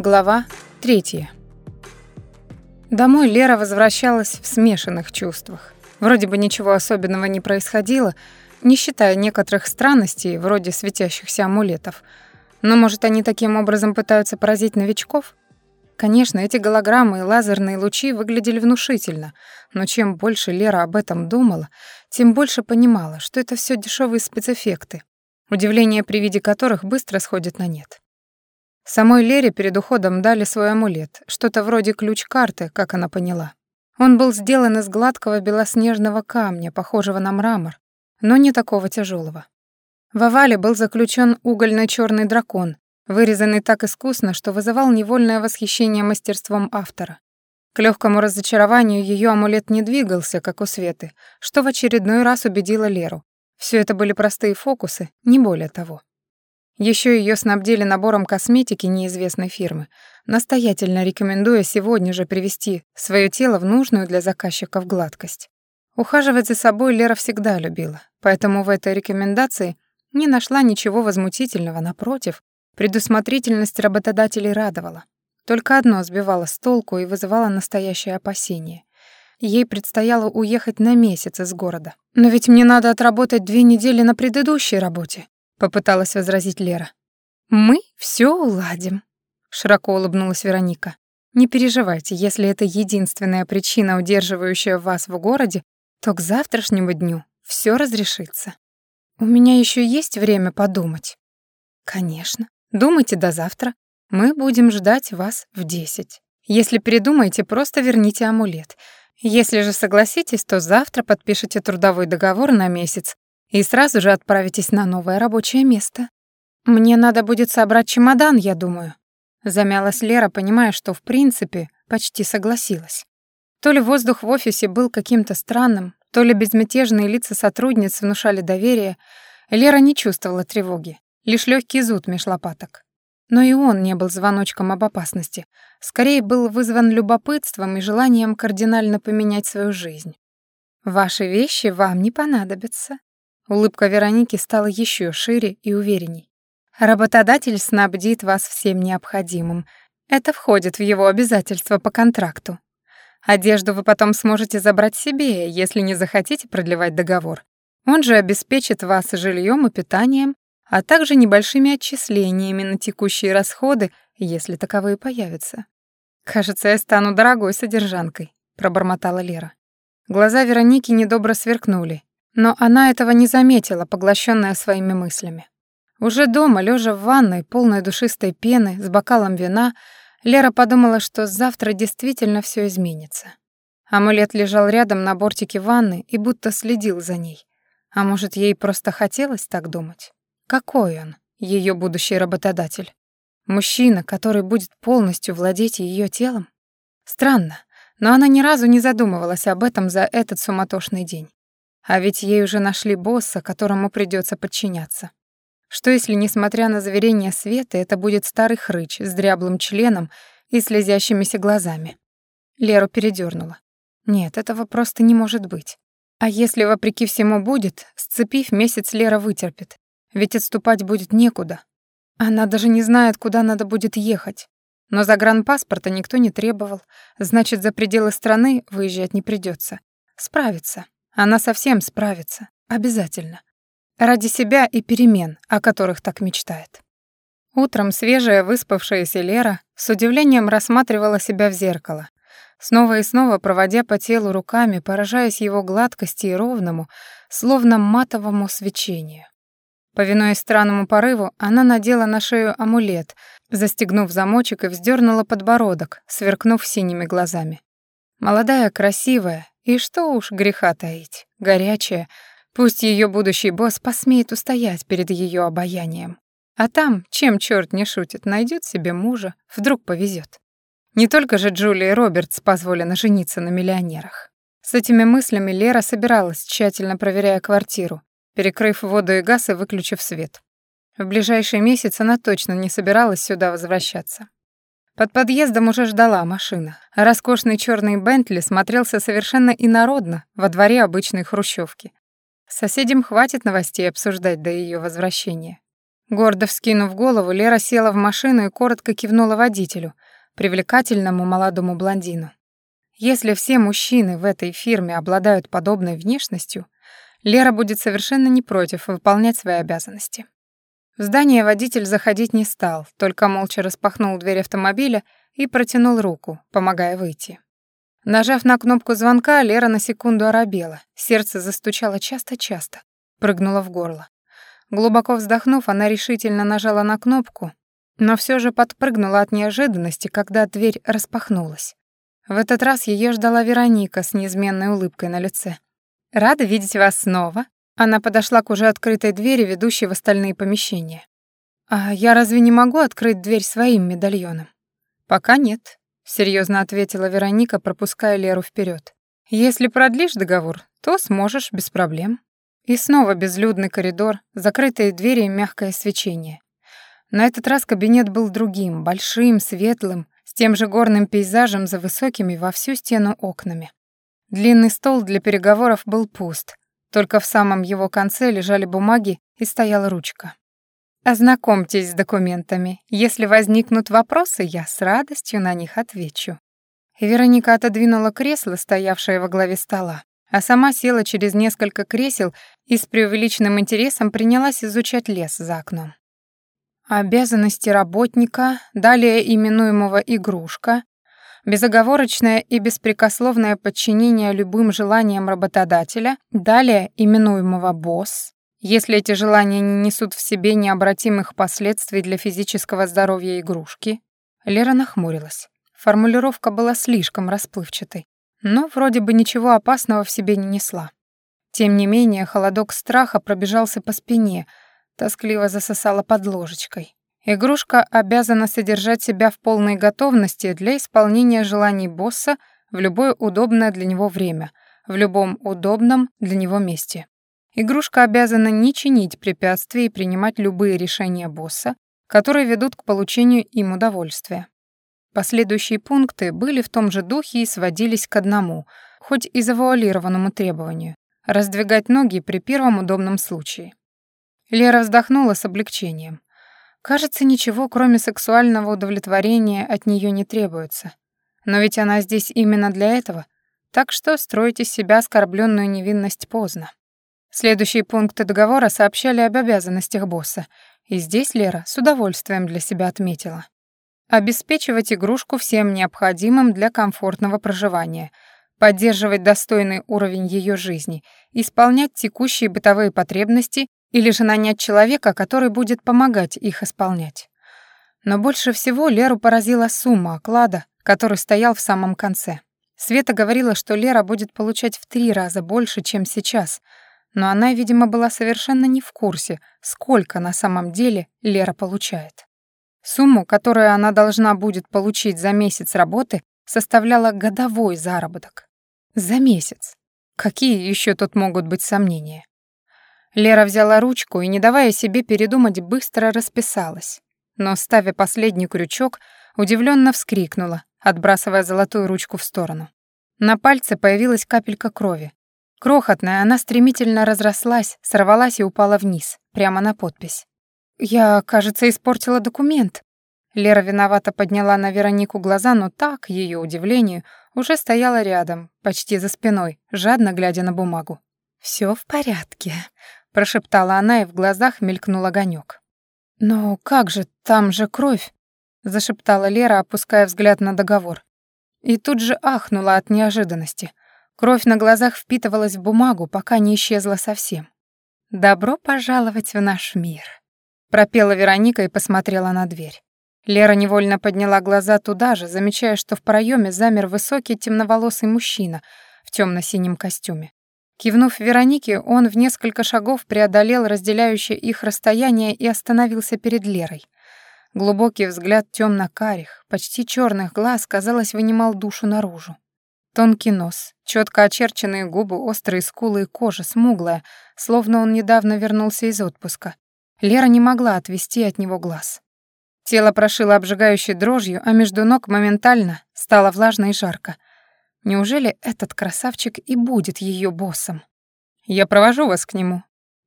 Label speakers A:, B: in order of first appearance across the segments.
A: Глава третья. Домой Лера возвращалась в смешанных чувствах. Вроде бы ничего особенного не происходило, не считая некоторых странностей, вроде светящихся амулетов. Но, может, они таким образом пытаются поразить новичков? Конечно, эти голограммы и лазерные лучи выглядели внушительно, но чем больше Лера об этом думала, тем больше понимала, что это все дешевые спецэффекты, удивление при виде которых быстро сходит на нет. Самой Лере перед уходом дали свой амулет, что-то вроде ключ-карты, как она поняла. Он был сделан из гладкого белоснежного камня, похожего на мрамор, но не такого тяжелого. В овале был заключен угольно черный дракон, вырезанный так искусно, что вызывал невольное восхищение мастерством автора. К легкому разочарованию ее амулет не двигался, как у Светы, что в очередной раз убедило Леру. Все это были простые фокусы, не более того. Еще ее снабдили набором косметики неизвестной фирмы, настоятельно рекомендуя сегодня же привести свое тело в нужную для заказчиков гладкость. Ухаживать за собой Лера всегда любила, поэтому в этой рекомендации не нашла ничего возмутительного, напротив, предусмотрительность работодателей радовала. Только одно сбивало с толку и вызывало настоящее опасение. Ей предстояло уехать на месяц из города. «Но ведь мне надо отработать две недели на предыдущей работе», — Попыталась возразить Лера. «Мы все уладим», — широко улыбнулась Вероника. «Не переживайте, если это единственная причина, удерживающая вас в городе, то к завтрашнему дню все разрешится. У меня еще есть время подумать». «Конечно. Думайте до завтра. Мы будем ждать вас в десять. Если передумаете, просто верните амулет. Если же согласитесь, то завтра подпишите трудовой договор на месяц и сразу же отправитесь на новое рабочее место. Мне надо будет собрать чемодан, я думаю. Замялась Лера, понимая, что в принципе почти согласилась. То ли воздух в офисе был каким-то странным, то ли безмятежные лица сотрудниц внушали доверие, Лера не чувствовала тревоги, лишь легкий зуд меж лопаток. Но и он не был звоночком об опасности, скорее был вызван любопытством и желанием кардинально поменять свою жизнь. «Ваши вещи вам не понадобятся», Улыбка Вероники стала еще шире и уверенней. Работодатель снабдит вас всем необходимым. Это входит в его обязательства по контракту. Одежду вы потом сможете забрать себе, если не захотите продлевать договор. Он же обеспечит вас жильем и питанием, а также небольшими отчислениями на текущие расходы, если таковые появятся. «Кажется, я стану дорогой содержанкой», — пробормотала Лера. Глаза Вероники недобро сверкнули, но она этого не заметила, поглощенная своими мыслями. Уже дома, лежа в ванной, полной душистой пены, с бокалом вина, Лера подумала, что завтра действительно все изменится. Амулет лежал рядом на бортике ванны и будто следил за ней. А может, ей просто хотелось так думать? Какой он, ее будущий работодатель? Мужчина, который будет полностью владеть ее телом? Странно, но она ни разу не задумывалась об этом за этот суматошный день. А ведь ей уже нашли босса, которому придется подчиняться. Что если, несмотря на заверение Светы, это будет старый хрыч с дряблым членом и слезящимися глазами? Леру передернула. Нет, этого просто не может быть. А если, вопреки всему, будет, сцепив месяц, Лера вытерпит. Ведь отступать будет некуда. Она даже не знает, куда надо будет ехать. Но загранпаспорта никто не требовал, значит, за пределы страны выезжать не придется. Справится. Она совсем справится. Обязательно. Ради себя и перемен, о которых так мечтает. Утром свежая, выспавшаяся Лера с удивлением рассматривала себя в зеркало, снова и снова проводя по телу руками, поражаясь его гладкости и ровному, словно матовому свечению. Повинуясь странному порыву, она надела на шею амулет, застегнув замочек и вздернула подбородок, сверкнув синими глазами. Молодая, красивая, и что уж греха таить, горячая, пусть ее будущий босс посмеет устоять перед ее обаянием. А там, чем черт не шутит, найдет себе мужа, вдруг повезет. Не только же Джулии Робертс позволено жениться на миллионерах. С этими мыслями Лера собиралась, тщательно проверяя квартиру, перекрыв воду и газ и выключив свет. В ближайший месяц она точно не собиралась сюда возвращаться. Под подъездом уже ждала машина. Роскошный черный Бентли смотрелся совершенно инородно во дворе обычной хрущевки. Соседям хватит новостей обсуждать до ее возвращения. Гордо вскинув голову, Лера села в машину и коротко кивнула водителю, привлекательному молодому блондину. Если все мужчины в этой фирме обладают подобной внешностью, Лера будет совершенно не против выполнять свои обязанности. В В Здание водитель заходить не стал, только молча распахнул дверь автомобиля и протянул руку, помогая выйти. Нажав на кнопку звонка, Лера на секунду оробела. Сердце застучало часто-часто, прыгнуло в горло. Глубоко вздохнув, она решительно нажала на кнопку, но все же подпрыгнула от неожиданности, когда дверь распахнулась. В этот раз ее ждала Вероника с неизменной улыбкой на лице. «Рада видеть вас снова», она подошла к уже открытой двери, ведущей в остальные помещения. «А я разве не могу открыть дверь своим медальоном?» «Пока нет», — серьезно ответила Вероника, пропуская Леру вперед. «Если продлишь договор, то сможешь без проблем». И снова безлюдный коридор, закрытые двери и мягкое свечение. На этот раз кабинет был другим, большим, светлым, с тем же горным пейзажем за высокими во всю стену окнами. Длинный стол для переговоров был пуст, только в самом его конце лежали бумаги и стояла ручка. «Ознакомьтесь с документами. Если возникнут вопросы, я с радостью на них отвечу». Вероника отодвинула кресло, стоявшее во главе стола, а сама села через несколько кресел и с преувеличенным интересом принялась изучать лес за окном. Обязанности работника, далее именуемого «игрушка», Безоговорочное и беспрекословное подчинение любым желаниям работодателя, далее именуемого «босс», если эти желания не несут в себе необратимых последствий для физического здоровья игрушки. Лера нахмурилась. Формулировка была слишком расплывчатой, но вроде бы ничего опасного в себе не несла. Тем не менее, холодок страха пробежался по спине, тоскливо засосала под ложечкой. Игрушка обязана содержать себя в полной готовности для исполнения желаний босса в любое удобное для него время, в любом удобном для него месте. Игрушка обязана не чинить препятствий и принимать любые решения босса, которые ведут к получению им удовольствия. Последующие пункты были в том же духе и сводились к одному, хоть и завуалированному требованию — раздвигать ноги при первом удобном случае. Лера вздохнула с облегчением. Кажется, ничего, кроме сексуального удовлетворения, от нее не требуется. Но ведь она здесь именно для этого, так что строить из себя оскорбленную невинность поздно. Следующие пункты договора сообщали об обязанностях босса, и здесь Лера с удовольствием для себя отметила. Обеспечивать игрушку всем необходимым для комфортного проживания, поддерживать достойный уровень ее жизни, исполнять текущие бытовые потребности или же нанять человека, который будет помогать их исполнять. Но больше всего Леру поразила сумма оклада, который стоял в самом конце. Света говорила, что Лера будет получать в три раза больше, чем сейчас, но она, видимо, была совершенно не в курсе, сколько на самом деле Лера получает. Сумму, которую она должна будет получить за месяц работы, составляла годовой заработок. За месяц. Какие еще тут могут быть сомнения? Лера взяла ручку и, не давая себе передумать, быстро расписалась. Но, ставя последний крючок, удивленно вскрикнула, отбрасывая золотую ручку в сторону. На пальце появилась капелька крови. Крохотная, она стремительно разрослась, сорвалась и упала вниз, прямо на подпись. «Я, кажется, испортила документ». Лера виновато подняла на Веронику глаза, но так, ее удивлению, уже стояла рядом, почти за спиной, жадно глядя на бумагу. «Все в порядке», прошептала она, и в глазах мелькнул огонек. «Но как же, там же кровь!» — зашептала Лера, опуская взгляд на договор. И тут же ахнула от неожиданности. Кровь на глазах впитывалась в бумагу, пока не исчезла совсем. «Добро пожаловать в наш мир», — пропела Вероника и посмотрела на дверь. Лера невольно подняла глаза туда же, замечая, что в проеме замер высокий темноволосый мужчина в темно синем костюме. Кивнув Веронике, он в несколько шагов преодолел разделяющее их расстояние и остановился перед Лерой. Глубокий взгляд темно-карих, почти черных глаз, казалось, вынимал душу наружу. Тонкий нос, четко очерченные губы, острые скулы и кожа, смуглая, словно он недавно вернулся из отпуска. Лера не могла отвести от него глаз. Тело прошило обжигающей дрожью, а между ног моментально стало влажно и жарко. Неужели этот красавчик и будет ее боссом? Я провожу вас к нему.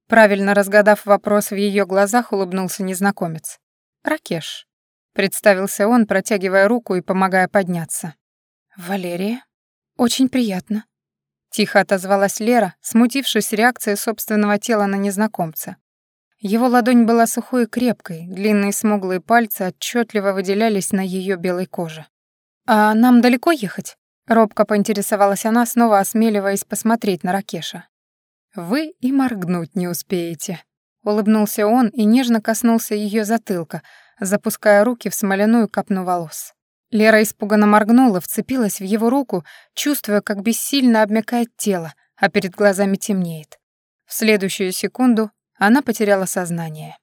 A: Правильно разгадав вопрос в ее глазах, улыбнулся незнакомец. Ракеш. Представился он, протягивая руку и помогая подняться. «Валерия? Очень приятно», Тихо отозвалась Лера, смутившись реакцией собственного тела на незнакомца. Его ладонь была сухой и крепкой, длинные смуглые пальцы отчетливо выделялись на ее белой коже. «А нам далеко ехать?» робко поинтересовалась она, снова осмеливаясь посмотреть на Ракеша. «Вы и моргнуть не успеете», — улыбнулся он и нежно коснулся ее затылка, запуская руки в смоляную копну волос. Лера испуганно моргнула, вцепилась в его руку, чувствуя, как бессильно обмякает тело, а перед глазами темнеет. В следующую секунду она потеряла сознание.